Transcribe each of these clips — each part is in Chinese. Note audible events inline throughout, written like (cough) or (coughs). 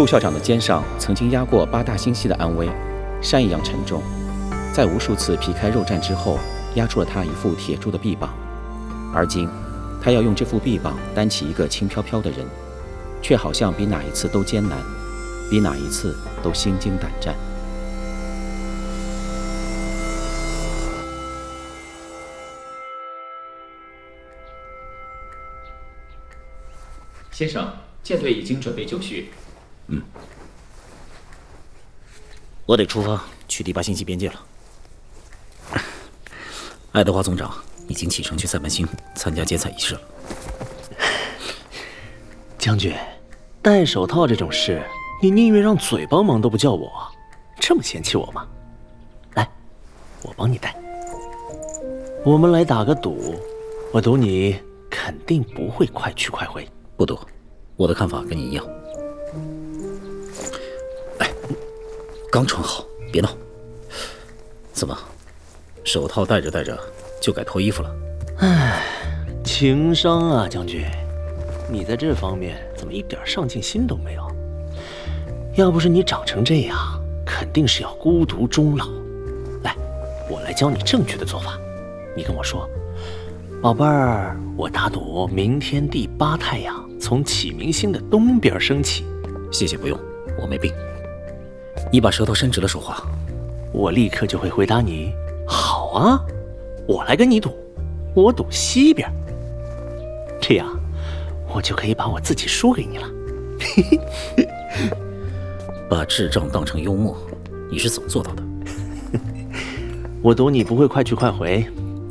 陆校长的肩上曾经压过八大星系的安危，山一样沉重，在无数次皮开肉绽之后，压出了他一副铁铸的臂膀。而今，他要用这副臂膀担起一个轻飘飘的人，却好像比哪一次都艰难，比哪一次都心惊胆战。先生，舰队已经准备就绪。嗯，我得出发去第八星系边界了。(laughs) 爱德华总长已经启程去塞班星参加剪彩仪式了。将军，戴手套这种事，你宁愿让嘴帮忙都不叫我，这么嫌弃我吗？来，我帮你戴。我们来打个赌，我赌你肯定不会快去快回。不赌，我的看法跟你一样。刚穿好，别闹。怎么，手套戴着戴着就改脱衣服了？哎，情商啊，将军，你在这方面怎么一点上进心都没有？要不是你长成这样，肯定是要孤独终老。来，我来教你正确的做法。你跟我说，宝贝儿，我打赌明天第八太阳。从启明星的东边升起，谢谢不用，我没病。你把舌头伸直了说话，我立刻就会回答你。好啊，我来跟你赌，我赌西边，这样我就可以把我自己输给你了。嘿 (laughs) 嘿把智障当成幽默，你是怎么做到的？(laughs) 我赌你不会快去快回，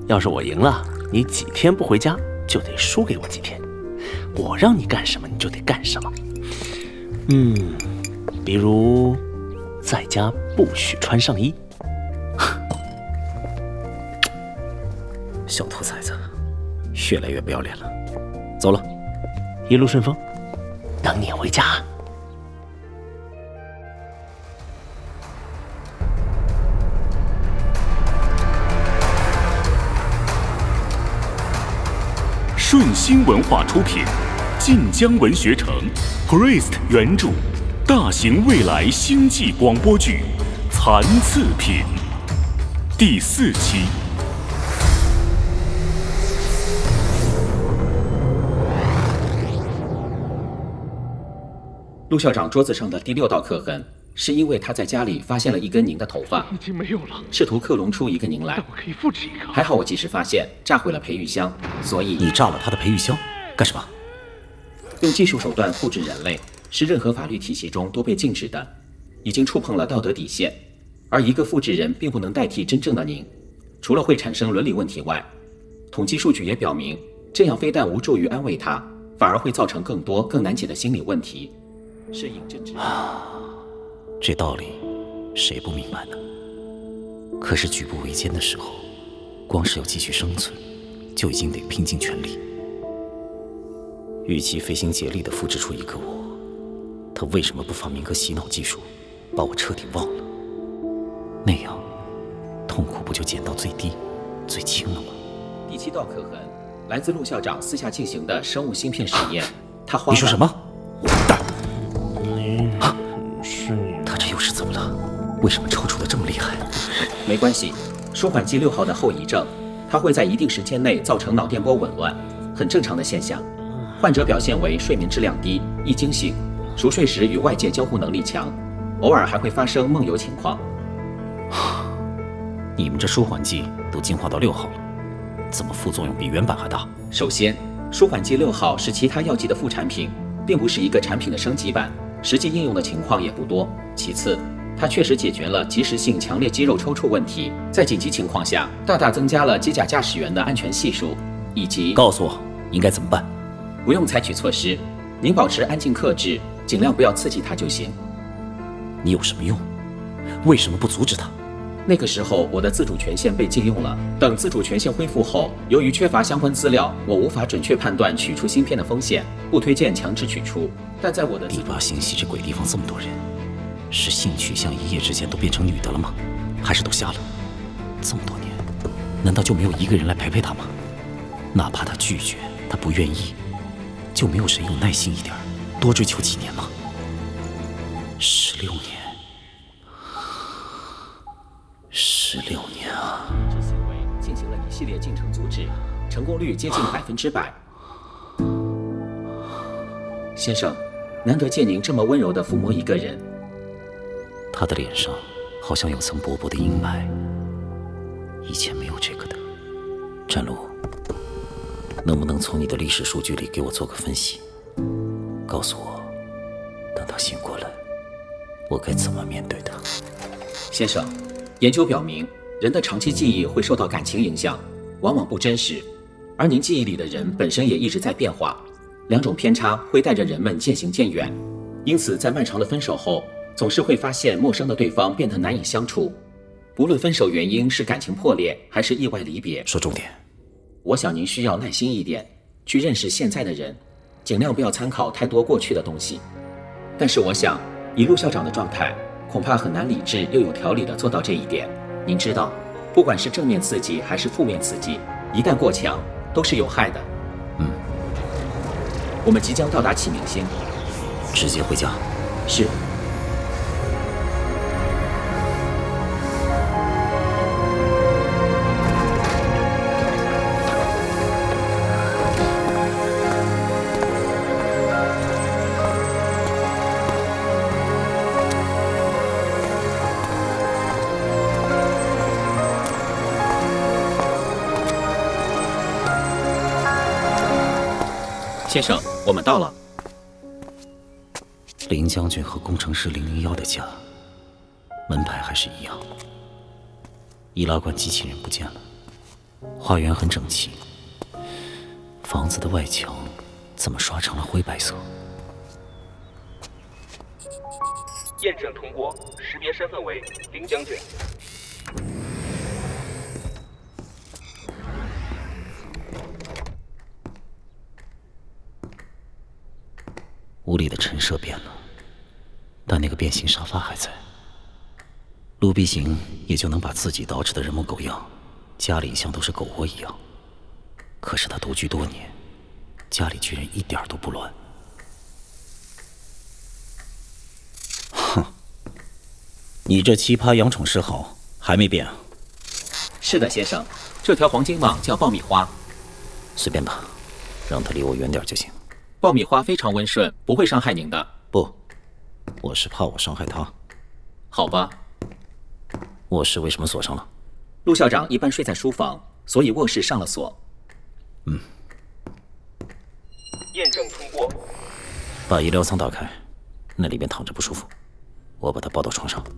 要是我赢了，你几天不回家就得输给我几天。我让你干什么，你就得干什么。嗯，比如在家不许穿上衣。(laughs) 小兔崽子，越来越不要脸了。走了，一路顺风，等你回家。顺心文化出品。晋江文学城，Priest 原著，大型未来星际广播剧《残次品》第四期。陆校长桌子上的第六道刻痕，是因为他在家里发现了一根您的头发，已经没有了，试图克隆出一个您来。我可以复制一个。还好我及时发现，炸毁了培育箱，所以你炸了他的培育箱干什么？用技术手段复制人类是任何法律体系中都被禁止的，已经触碰了道德底线。而一个复制人并不能代替真正的您，除了会产生伦理问题外，统计数据也表明，这样非但无助于安慰他，反而会造成更多更难解的心理问题。适应政治啊，(sighs) 这道理谁不明白呢？可是举步维艰的时候，光是要继续生存，就已经得拼尽全力。与其费心竭力地复制出一个我，他为什么不发明个洗脑技术，把我彻底忘了？那样，痛苦不就减到最低、最轻了吗？第七道刻痕来自陆校长私下进行的生物芯片实验。他花……你说什么？混蛋！你是你？他这又是怎么了？为什么抽搐的这么厉害？没关系，舒缓剂六号的后遗症，它会在一定时间内造成脑电波紊乱，很正常的现象。患者表现为睡眠质量低、易惊醒，熟睡时与外界交互能力强，偶尔还会发生梦游情况。(sighs) 你们这舒缓剂都进化到六号了，怎么副作用比原版还大？首先，舒缓剂六号是其他药剂的副产品，并不是一个产品的升级版，实际应用的情况也不多。其次，它确实解决了及时性强烈肌肉抽搐问题，在紧急情况下大大增加了机甲驾驶员的安全系数，以及告诉我应该怎么办。不用采取措施，您保持安静克制，尽量不要刺激他就行。你有什么用？为什么不阻止他？那个时候我的自主权限被禁用了。等自主权限恢复后，由于缺乏相关资料，我无法准确判断取出芯片的风险，不推荐强制取出。但在我的第八星系这鬼地方这么多人，是性取向一夜之间都变成女的了吗？还是都瞎了？这么多年，难道就没有一个人来陪陪他吗？哪怕他拒绝，他不愿意。就没有谁有耐心一点，多追求几年吗？十六年，十六年啊！这行为进行了一系列进程阻止，成功率接近百分之百。先生，难得见您这么温柔地抚摸一个人。他的脸上好像有层薄薄的阴霾，以前没有这个的。战路，能不能从你的历史数据里给我做个分析，告诉我，等他醒过来，我该怎么面对他？先生，研究表明，人的长期记忆会受到感情影响，往往不真实，而您记忆里的人本身也一直在变化。两种偏差会带着人们渐行渐远，因此在漫长的分手后，总是会发现陌生的对方变得难以相处。不论分手原因是感情破裂还是意外离别，说重点。我想您需要耐心一点，去认识现在的人，尽量不要参考太多过去的东西。但是我想，以陆校长的状态，恐怕很难理智又有条理地做到这一点。您知道，不管是正面刺激还是负面刺激，一旦过强，都是有害的。嗯我们即将到达启明星，直接回家。是。先生，我们到了。林将军和工程师零零幺的家，门牌还是一样。易拉罐机器人不见了，花园很整齐。房子的外墙怎么刷成了灰白色？验证通过，识别身份为林将军。屋里的陈设变了，但那个变形沙发还在。陆必行也就能把自己捯饬的人模狗样，家里像都是狗窝一样。可是他独居多年，家里居然一点都不乱。哼，你这奇葩养宠嗜好还没变啊？是的，先生，这条黄金蟒叫爆米花。随便吧，让它离我远点就行。爆米花非常温顺，不会伤害您的。不，我是怕我伤害他。好吧。卧室为什么锁上了？陆校长一般睡在书房，所以卧室上了锁。嗯。验证通过。把医疗舱打开，那里边躺着不舒服，我把他抱到床上。(laughs)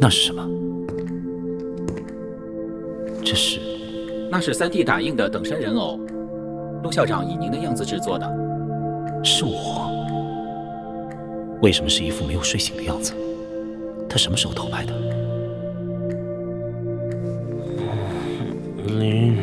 那是什么？那是 3D 打印的等身人偶，陆校长以您的样子制作的。是我？为什么是一副没有睡醒的样子？他什么时候偷拍的？林，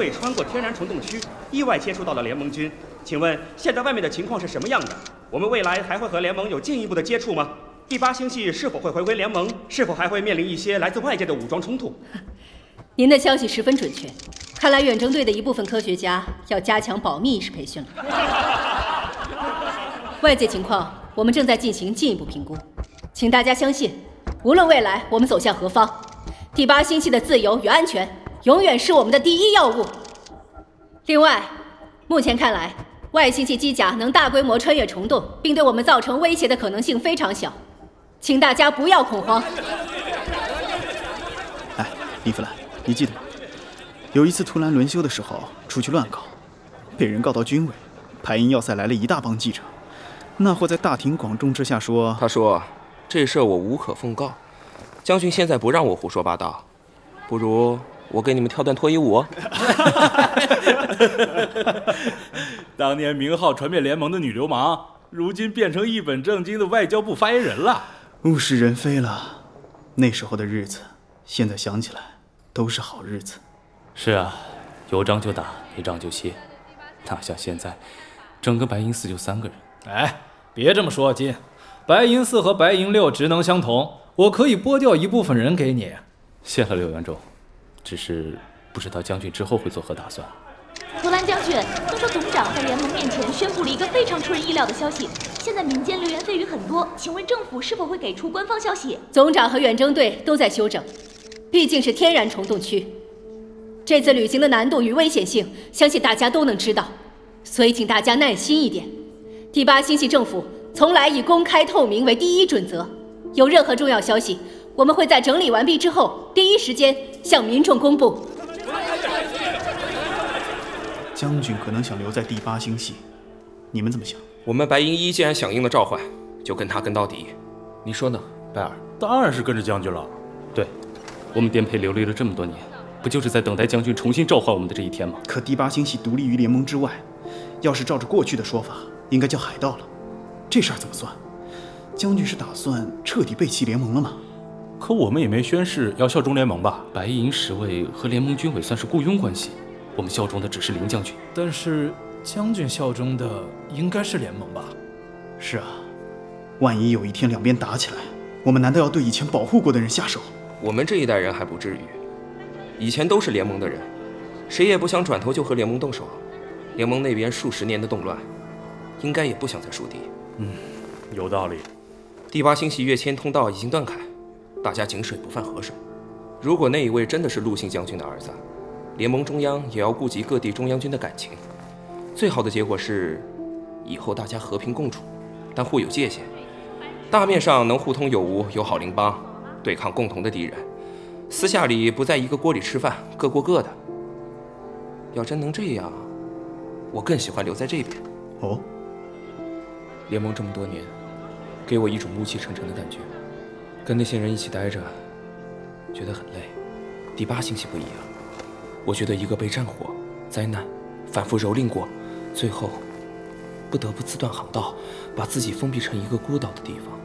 队穿过天然虫洞区，意外接触到了联盟军。请问现在外面的情况是什么样的？我们未来还会和联盟有进一步的接触吗？第八星系是否会回归联盟？是否还会面临一些来自外界的武装冲突？(laughs) 您的消息十分准确，看来远征队的一部分科学家要加强保密意识培训了。(laughs) 外界情况我们正在进行进一步评估，请大家相信，无论未来我们走向何方，第八星系的自由与安全永远是我们的第一要务。另外，目前看来，外星系机甲能大规模穿越虫洞，并对我们造成威胁的可能性非常小，请大家不要恐慌。哎，李弗兰。你记得吗？有一次图兰轮休的时候出去乱搞，被人告到军委，排音要塞来了一大帮记者。那货在大庭广众之下说：“他说，这事我无可奉告。将军现在不让我胡说八道，不如我给你们跳段脱衣舞。(laughs) 当年名号传遍联盟的女流氓，如今变成一本正经的外交部发言人了。物是人非了，那时候的日子，现在想起来都是好日子。是啊，有仗就打，没仗就歇。哪像现在，整个白银寺就三个人。哎，别这么说，金。白银四和白银六职能相同，我可以拨掉一部分人给你。谢了，柳元忠。只是不知道将军之后会作何打算。图兰将军，听说总长在联盟面前宣布了一个非常出人意料的消息。现在民间流言蜚语很多，请问政府是否会给出官方消息？总长和远征队都在休整，毕竟是天然虫洞区，这次旅行的难度与危险性，相信大家都能知道，所以请大家耐心一点。第八星系政府从来以公开透明为第一准则，有任何重要消息，我们会在整理完毕之后第一时间向民众公布。将军可能想留在第八星系，你们怎么想？我们白银一既然响应了召唤，就跟他跟到底。你说呢，拜尔？当然是跟着将军了。对，我们颠沛流离了这么多年，不就是在等待将军重新召唤我们的这一天吗？可第八星系独立于联盟之外，要是照着过去的说法，应该叫海盗了。这事儿怎么算？将军是打算彻底背弃联盟了吗？可我们也没宣誓要效忠联盟吧？白银十卫和联盟军委算是雇佣关系。我们效忠的只是林将军，但是将军效忠的应该是联盟吧？是啊，万一有一天两边打起来，我们难道要对以前保护过的人下手？我们这一代人还不至于，以前都是联盟的人，谁也不想转头就和联盟动手。联盟那边数十年的动乱，应该也不想再树敌。嗯，有道理。第八星系跃迁通道已经断开，大家井水不犯河水。如果那一位真的是陆姓将军的儿子，联盟中央也要顾及各地中央军的感情，最好的结果是，以后大家和平共处，但互有界限。大面上能互通有无，友好邻邦，对抗共同的敌人；私下里不在一个锅里吃饭，各过各的。要真能这样，我更喜欢留在这边。哦，联盟这么多年，给我一种暮气沉沉的感觉，跟那些人一起待着，觉得很累。第八星系不一样。我觉得一个被战火、灾难反复蹂躏过，最后不得不自断航道，把自己封闭成一个孤岛的地方，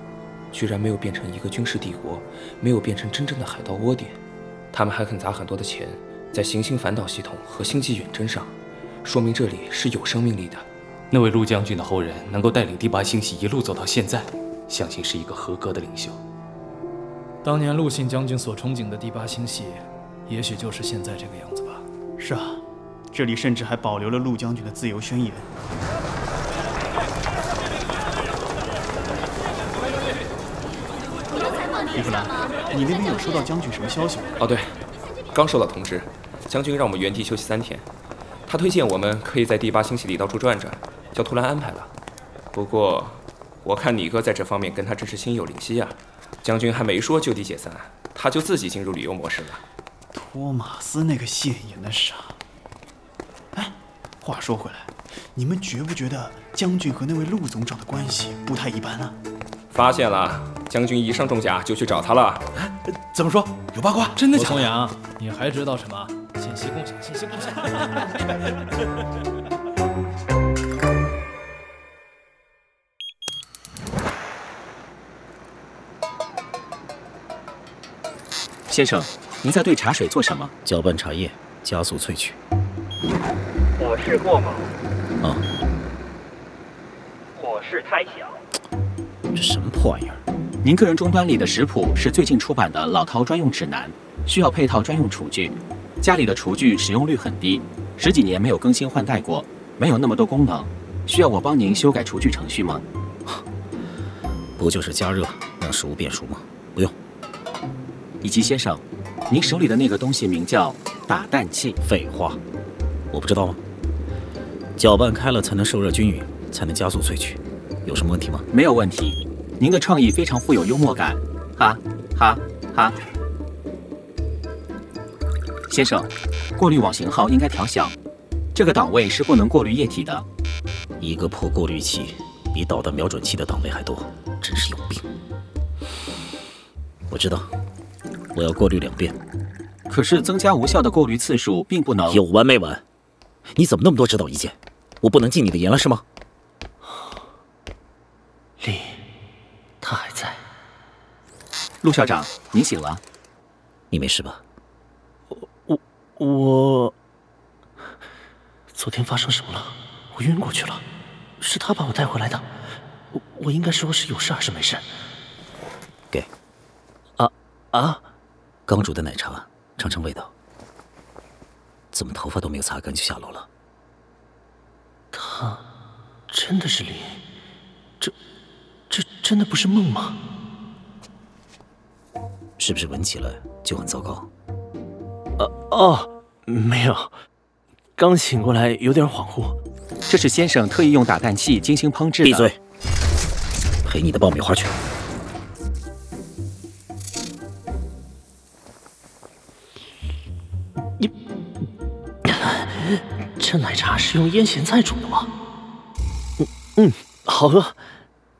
居然没有变成一个军事帝国，没有变成真正的海盗窝点。他们还肯砸很多的钱在行星反导系统和星际远征上，说明这里是有生命力的。那位陆将军的后人能够带领第八星系一路走到现在，相信是一个合格的领袖。当年陆信将军所憧憬的第八星系，也许就是现在这个样子吧。是啊，这里甚至还保留了陆将军的自由宣言。李弗兰，你那边有收到将军什么消息吗？哦，对，刚收到通知，将军让我们原地休息三天。他推荐我们可以在第八星系里到处转转，叫图兰安排了。不过，我看你哥在这方面跟他真是心有灵犀啊。将军还没说就地解散，他就自己进入旅游模式了。托马斯那个现眼的傻。哎，话说回来，你们觉不觉得将军和那位陆总长的关系不太一般啊？发现了，将军一上重甲就去找他了。怎么说？有八卦？真的？假的？阳，你还知道什么？信息共享，信息共享。(laughs) 先生，您在兑茶水做什么？搅拌茶叶，加速萃取。火势过猛。啊。火势太小。这什么破玩意儿？您个人终端里的食谱是最近出版的老饕专用指南，需要配套专用厨具。家里的厨具使用率很低，十几年没有更新换代过，没有那么多功能。需要我帮您修改厨具程序吗？不就是加热让食物变熟吗？以及先生，您手里的那个东西名叫打蛋器。废话，我不知道吗？搅拌开了才能受热均匀，才能加速萃取。有什么问题吗？没有问题。您的创意非常富有幽默感，哈哈哈。先生，过滤网型号应该调小，这个档位是不能过滤液体的。一个破过滤器比导弹瞄准器的档位还多，真是有病。我知道。我要过滤两遍，可是增加无效的过滤次数并不能有完没完？你怎么那么多指导意见？我不能进你的言了是吗？丽，他还在。陆校长，你醒了？你没事吧？我我昨天发生什么了？我晕过去了，是他把我带回来的。我我应该说是有事还是没事？给。啊啊！刚煮的奶茶，尝尝味道。怎么头发都没有擦干就下楼了？他真的是林？这这真的不是梦吗？是不是闻起来就很糟糕？呃哦，没有，刚醒过来有点恍惚。这是先生特意用打蛋器精心烹制的。闭嘴！陪你的爆米花去。这奶茶是用腌咸菜煮的吗？嗯嗯，好喝。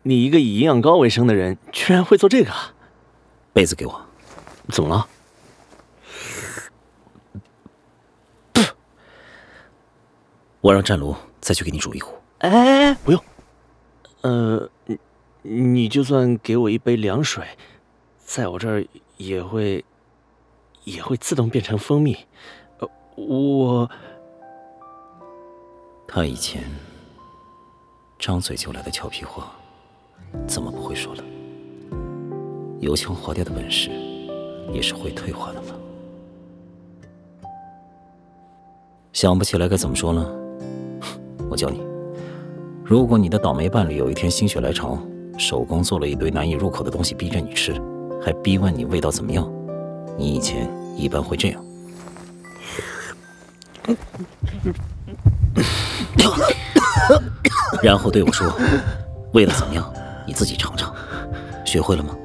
你一个以营养高为生的人，居然会做这个？杯子给我。怎么了？我让战卢再去给你煮一壶。哎哎哎，不用。呃，你你就算给我一杯凉水，在我这儿也会也会自动变成蜂蜜。呃，我他以前张嘴就来的俏皮话，怎么不会说了？油腔滑调的本事。也是会退化的吗？想不起来该怎么说了？(laughs) 我教你。如果你的倒霉伴侣有一天心血来潮，手工做了一堆难以入口的东西逼着你吃，还逼问你味道怎么样，你以前一般会这样。然后对我说：“味道怎么样？你自己尝尝。”学会了吗？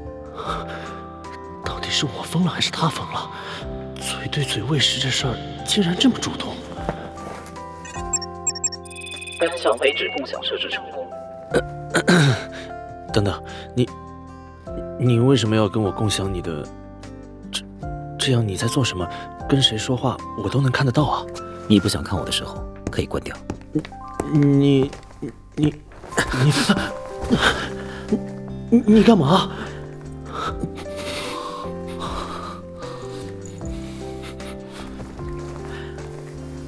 到底是我疯了还是他疯了？嘴对嘴喂食这事儿竟然这么主动。本项培植共享设置成功。(coughs) 等等，你你为什么要跟我共享你的？这这样你在做什么？跟谁说话我都能看得到啊！你不想看我的时候可以关掉。你你你你你干嘛？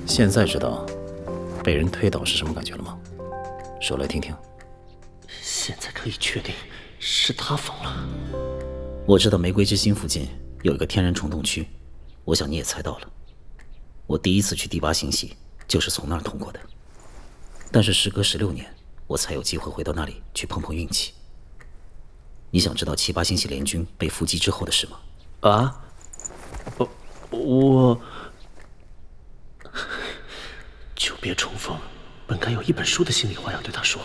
现在知道被人推倒是什么感觉了吗？说来听听。现在可以确定是他疯了。我知道玫瑰之心附近有一个天然虫洞区，我想你也猜到了。我第一次去第八星系就是从那儿通过的，但是时隔十六年，我才有机会回到那里去碰碰运气。你想知道七八星系联军被伏击之后的事吗？啊？我我。(laughs) 久别重逢，本该有一本书的心里话要对他说，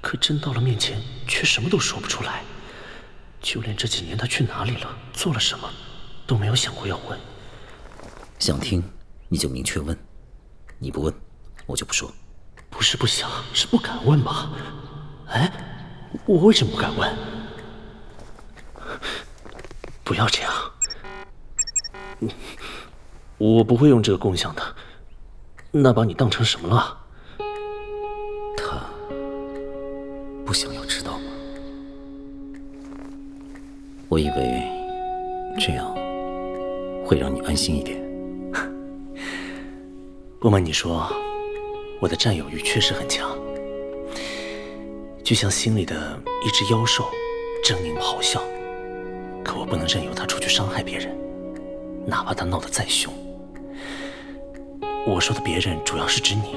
可真到了面前，却什么都说不出来。就连这几年他去哪里了，做了什么，都没有想过要问。想听你就明确问，你不问，我就不说。不是不想，是不敢问吧？哎，我为什么不敢问？不要这样，我不会用这个共享的。那把你当成什么了？他不想要知道吗？我以为这样会让你安心一点。(laughs) 不瞒你说，我的占有欲确实很强，就像心里的一只妖兽，狰狞咆哮。可我不能任由它出去伤害别人，哪怕它闹得再凶。我说的别人主要是指你，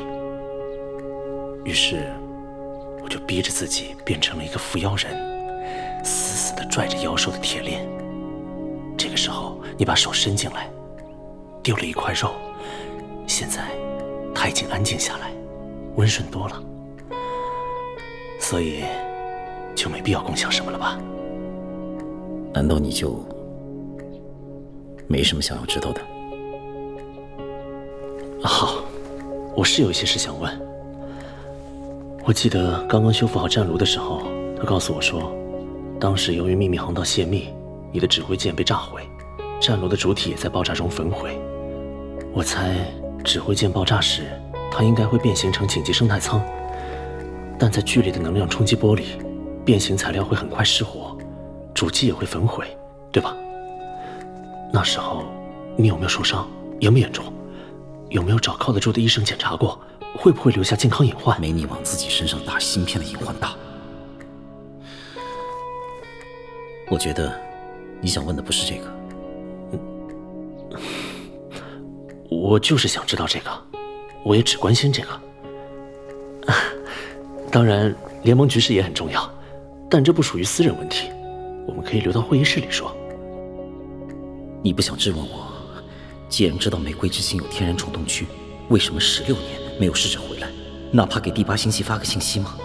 于是我就逼着自己变成了一个扶妖人，死死的拽着妖兽的铁链。这个时候，你把手伸进来，丢了一块肉，现在他已经安静下来，温顺多了，所以就没必要共享什么了吧？难道你就没什么想要知道的？好，我是有一些事想问。我记得刚刚修复好战炉的时候，他告诉我说，当时由于秘密航道泄密，你的指挥舰被炸毁，战炉的主体也在爆炸中焚毁。我猜指挥舰爆炸时，它应该会变形成紧急生态舱，但在剧烈的能量冲击波里，变形材料会很快失活，主机也会焚毁，对吧？那时候你有没有受伤？严不严重？有没有找靠得住的医生检查过？会不会留下健康隐患？没你往自己身上打芯片的隐患大。我觉得你想问的不是这个。(laughs) 我就是想知道这个，我也只关心这个。(laughs) 当然，联盟局势也很重要，但这不属于私人问题，我们可以留到会议室里说。你不想质问我，既然知道玫瑰之心有天然虫洞区，为什么十六年没有试着回来，哪怕给第八星系发个信息吗？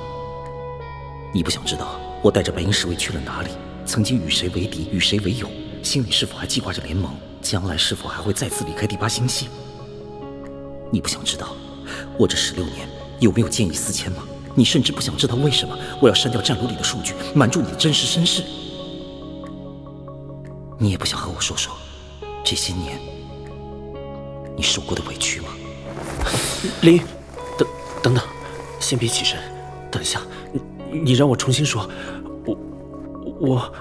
你不想知道我带着白银侍卫去了哪里，曾经与谁为敌，与谁为友，心里是否还记挂着联盟？将来是否还会再次离开第八星系？你不想知道我这十六年有没有见异思迁吗？你甚至不想知道为什么我要删掉战炉里的数据，瞒住你的真实身世？你也不想和我说说这些年你受过的委屈吗？林，等等等，先别起身，等一下，你你让我重新说，我我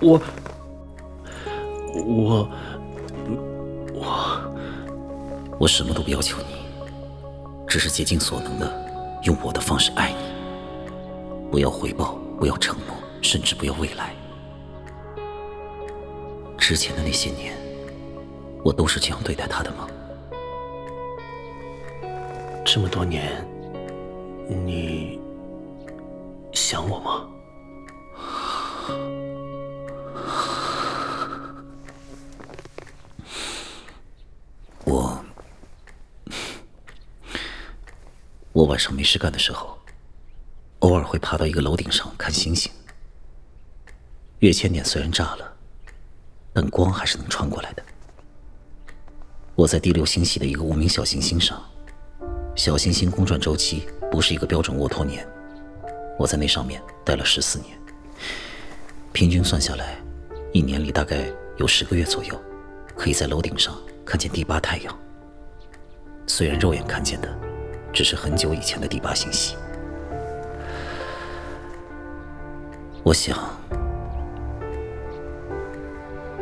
我我。我我什么都不要求你，只是竭尽所能的用我的方式爱你。不要回报，不要承诺，甚至不要未来。之前的那些年，我都是这样对待他的吗？这么多年，你想我吗？我晚上没事干的时候，偶尔会爬到一个楼顶上看星星。月千点虽然炸了，但光还是能穿过来的。我在第六星系的一个无名小行星上，小行星公转周期不是一个标准沃托年。我在那上面待了十四年，平均算下来，一年里大概有十个月左右，可以在楼顶上看见第八太阳。虽然肉眼看见的。只是很久以前的第八星系。我想，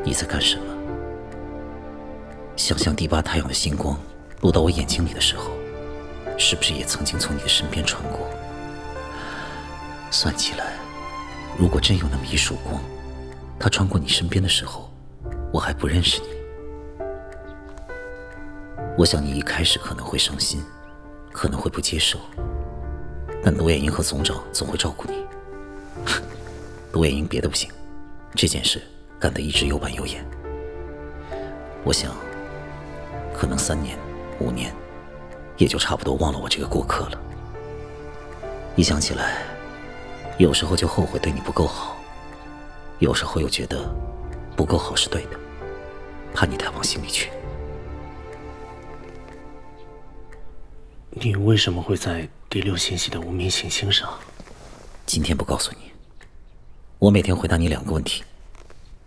你在干什么？想象第八太阳的星光落到我眼睛里的时候，是不是也曾经从你的身边穿过？算起来，如果真有那么一束光，它穿过你身边的时候，我还不认识你。我想你一开始可能会伤心。可能会不接受，但独眼英和总长总会照顾你。(laughs) 独眼英别的不行，这件事干得一直有板有眼。我想，可能三年、五年，也就差不多忘了我这个过客了。一想起来，有时候就后悔对你不够好，有时候又觉得不够好是对的，怕你太往心里去。你为什么会在第六星系的无名行星上？今天不告诉你。我每天回答你两个问题，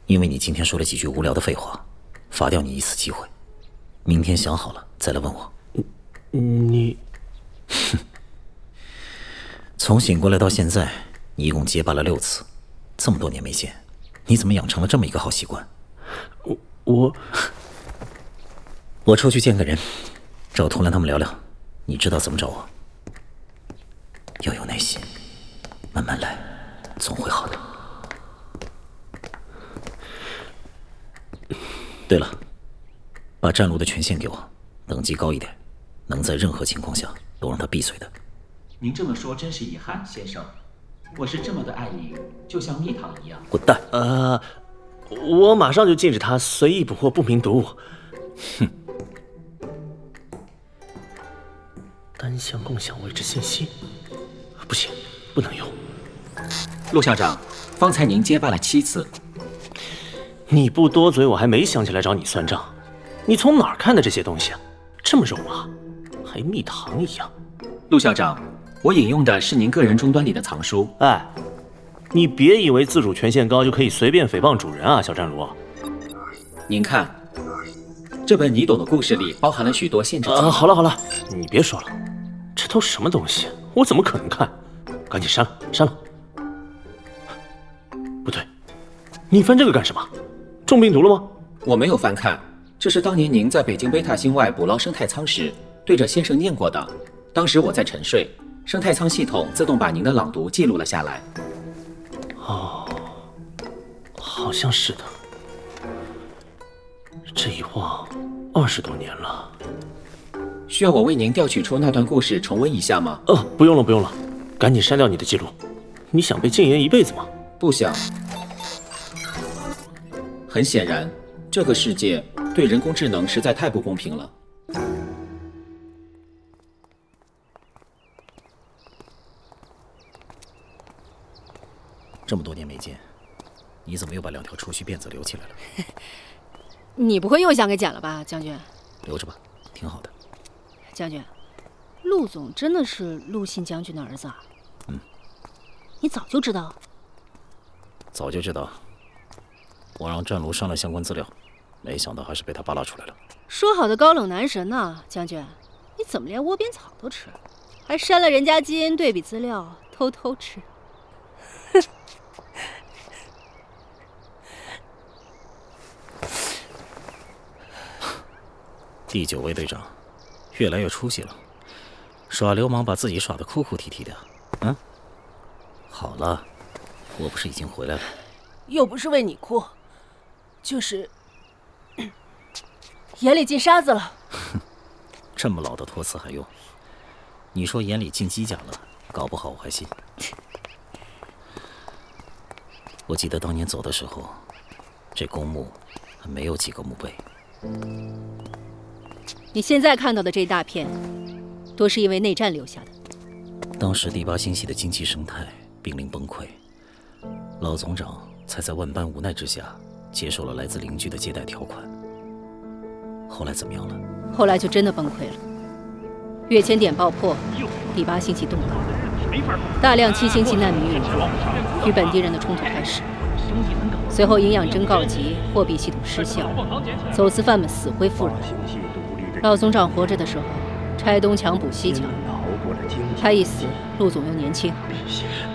因为你今天说了几句无聊的废话，罚掉你一次机会。明天想好了再来问我。你，哼，(laughs) 从醒过来到现在，你一共结巴了六次，这么多年没见，你怎么养成了这么一个好习惯？我我 (laughs) 我出去见个人，找图兰他们聊聊。你知道怎么找我？要有耐心，慢慢来，总会好的。对了，把战卢的权限给我，等级高一点，能在任何情况下都让他闭嘴的。您这么说真是遗憾，先生。我是这么的爱你，就像蜜糖一样。滚蛋！呃，我马上就禁止他随意捕获不明毒物。哼。单向共享位置信息，不行，不能用。陆校长，方才您结巴了七次，你不多嘴，我还没想起来找你算账。你从哪儿看的这些东西啊？这么肉麻，还蜜糖一样。陆校长，我引用的是您个人终端里的藏书。哎，你别以为自主权限高就可以随便诽谤主人啊，小战卢。您看，这本你懂的故事里包含了许多限制。啊，好了好了，你别说了，这都什么东西？我怎么可能看？赶紧删了，删了。不对，你翻这个干什么？中病毒了吗？我没有翻看，这是当年您在北京贝塔星外捕捞生态舱时对着先生念过的。当时我在沉睡，生态舱系统自动把您的朗读记录了下来。哦，好像是的。这一晃二十多年了，需要我为您调取出那段故事重温一下吗？哦，不用了，不用了，赶紧删掉你的记录。你想被禁言一辈子吗？不想。很显然，这个世界对人工智能实在太不公平了。这么多年没见，你怎么又把两条触须辫子留起来了？(laughs) 你不会又想给剪了吧，将军？留着吧，挺好的。将军，陆总真的是陆信将军的儿子啊？嗯。你早就知道？早就知道。我让战卢删了相关资料，没想到还是被他扒拉出来了。说好的高冷男神呢，将军？你怎么连窝边草都吃？还删了人家基因对比资料，偷偷吃？哼！(laughs) 第九位队长，越来越出息了，耍流氓把自己耍得哭哭啼啼的。嗯，好了，我不是已经回来了？又不是为你哭，就是 (coughs) 眼里进沙子了。(laughs) 这么老的托词还用？你说眼里进机甲了，搞不好我还信。我记得当年走的时候，这公墓还没有几个墓碑。你现在看到的这一大片，都是因为内战留下的。当时第八星系的经济生态濒临崩溃，老总长才在万般无奈之下接受了来自邻居的借贷条款。后来怎么样了？后来就真的崩溃了。跃迁点爆破，第八星系动荡，大量七星系难民涌入，与本地人的冲突开始。随后营养针告急，货币系统失效，走私犯们死灰复燃。老总长活着的时候，拆东墙补西墙，他一死，陆总又年轻，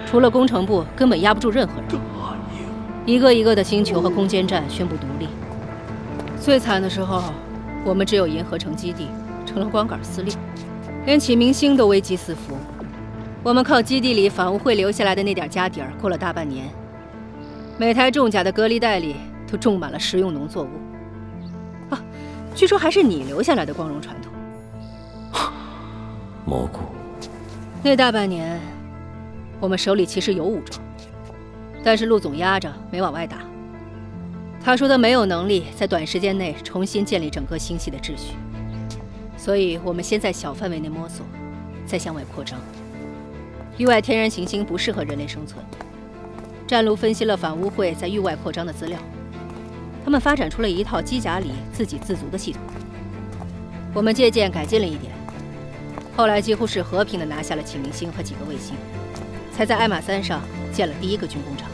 除了工程部，根本压不住任何人。一个一个的星球和空间站宣布独立。最惨的时候，我们只有银河城基地，成了光杆司令，连启明星都危机四伏。我们靠基地里反乌会留下来的那点家底儿，过了大半年。每台重甲的隔离袋里都种满了食用农作物。据说还是你留下来的光荣传统。(laughs) 蘑菇。那大半年，我们手里其实有武装，但是陆总压着没往外打。他说他没有能力在短时间内重新建立整个星系的秩序，所以我们先在小范围内摸索，再向外扩张。域外天然行星不适合人类生存。战卢分析了反污会在域外扩张的资料。他们发展出了一套机甲里自给自足的系统，我们借鉴改进了一点，后来几乎是和平的拿下了启明星和几个卫星，才在艾玛三上建了第一个军工厂。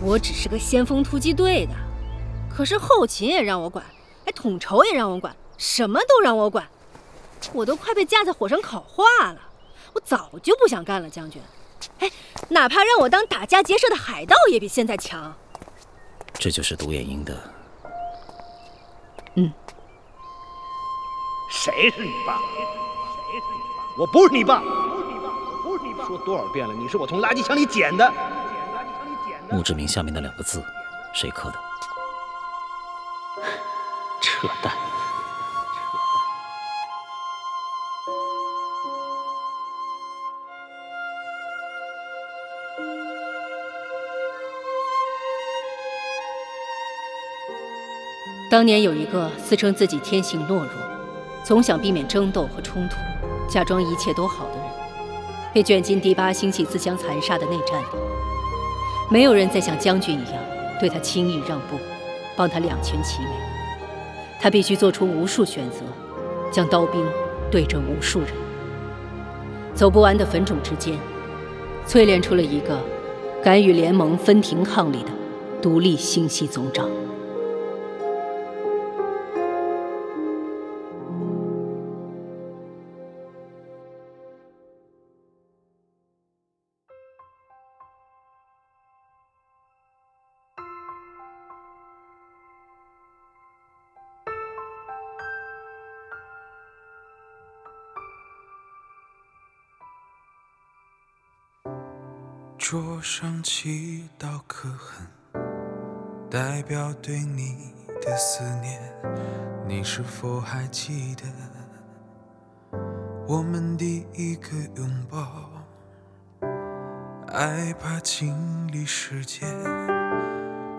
我只是个先锋突击队的，可是后勤也让我管，哎，统筹也让我管，什么都让我管，我都快被架在火上烤化了。我早就不想干了，将军，哎，哪怕让我当打家劫舍的海盗，也比现在强。这就是独眼鹰的。嗯。谁是你爸？我不是你爸。说多少遍了，你是我从垃圾箱里捡的。墓志铭下面那两个字，谁刻的？扯淡。当年有一个自称自己天性懦弱，总想避免争斗和冲突，假装一切都好的人，被卷进第八星系自相残杀的内战里。没有人再像将军一样对他轻易让步，帮他两全其美。他必须做出无数选择，将刀兵对准无数人，走不完的坟冢之间，淬炼出了一个敢与联盟分庭抗礼的独立星系总长。上几道刻痕，代表对你的思念。你是否还记得我们第一个拥抱？害怕经历时间，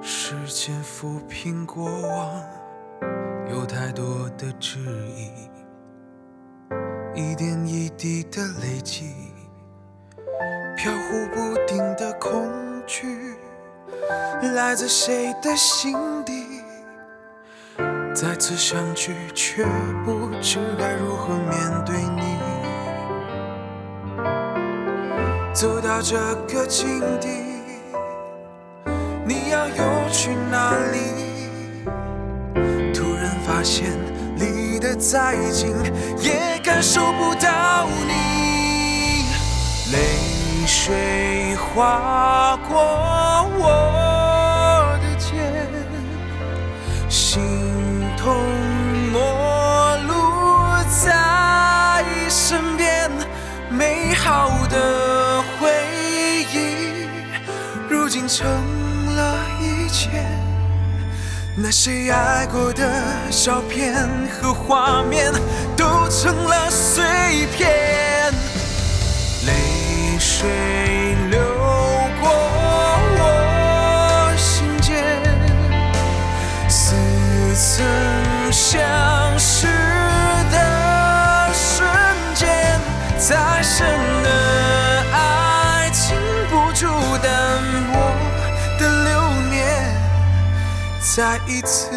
时间抚平过往，有太多的质疑，一点一滴的累积，飘忽不定的恐惧，来自谁的心底？再次相聚，却不知该如何面对你。走到这个境地，你要又去哪里？突然发现离得再近，也感受不到你。水划过我的肩，心痛陌路在身边，美好的回忆，如今成了一切。那些爱过的照片和画面，都成了碎片。水流过我心间，似曾相识的瞬间，再深的爱禁不住淡薄的流年，再一次。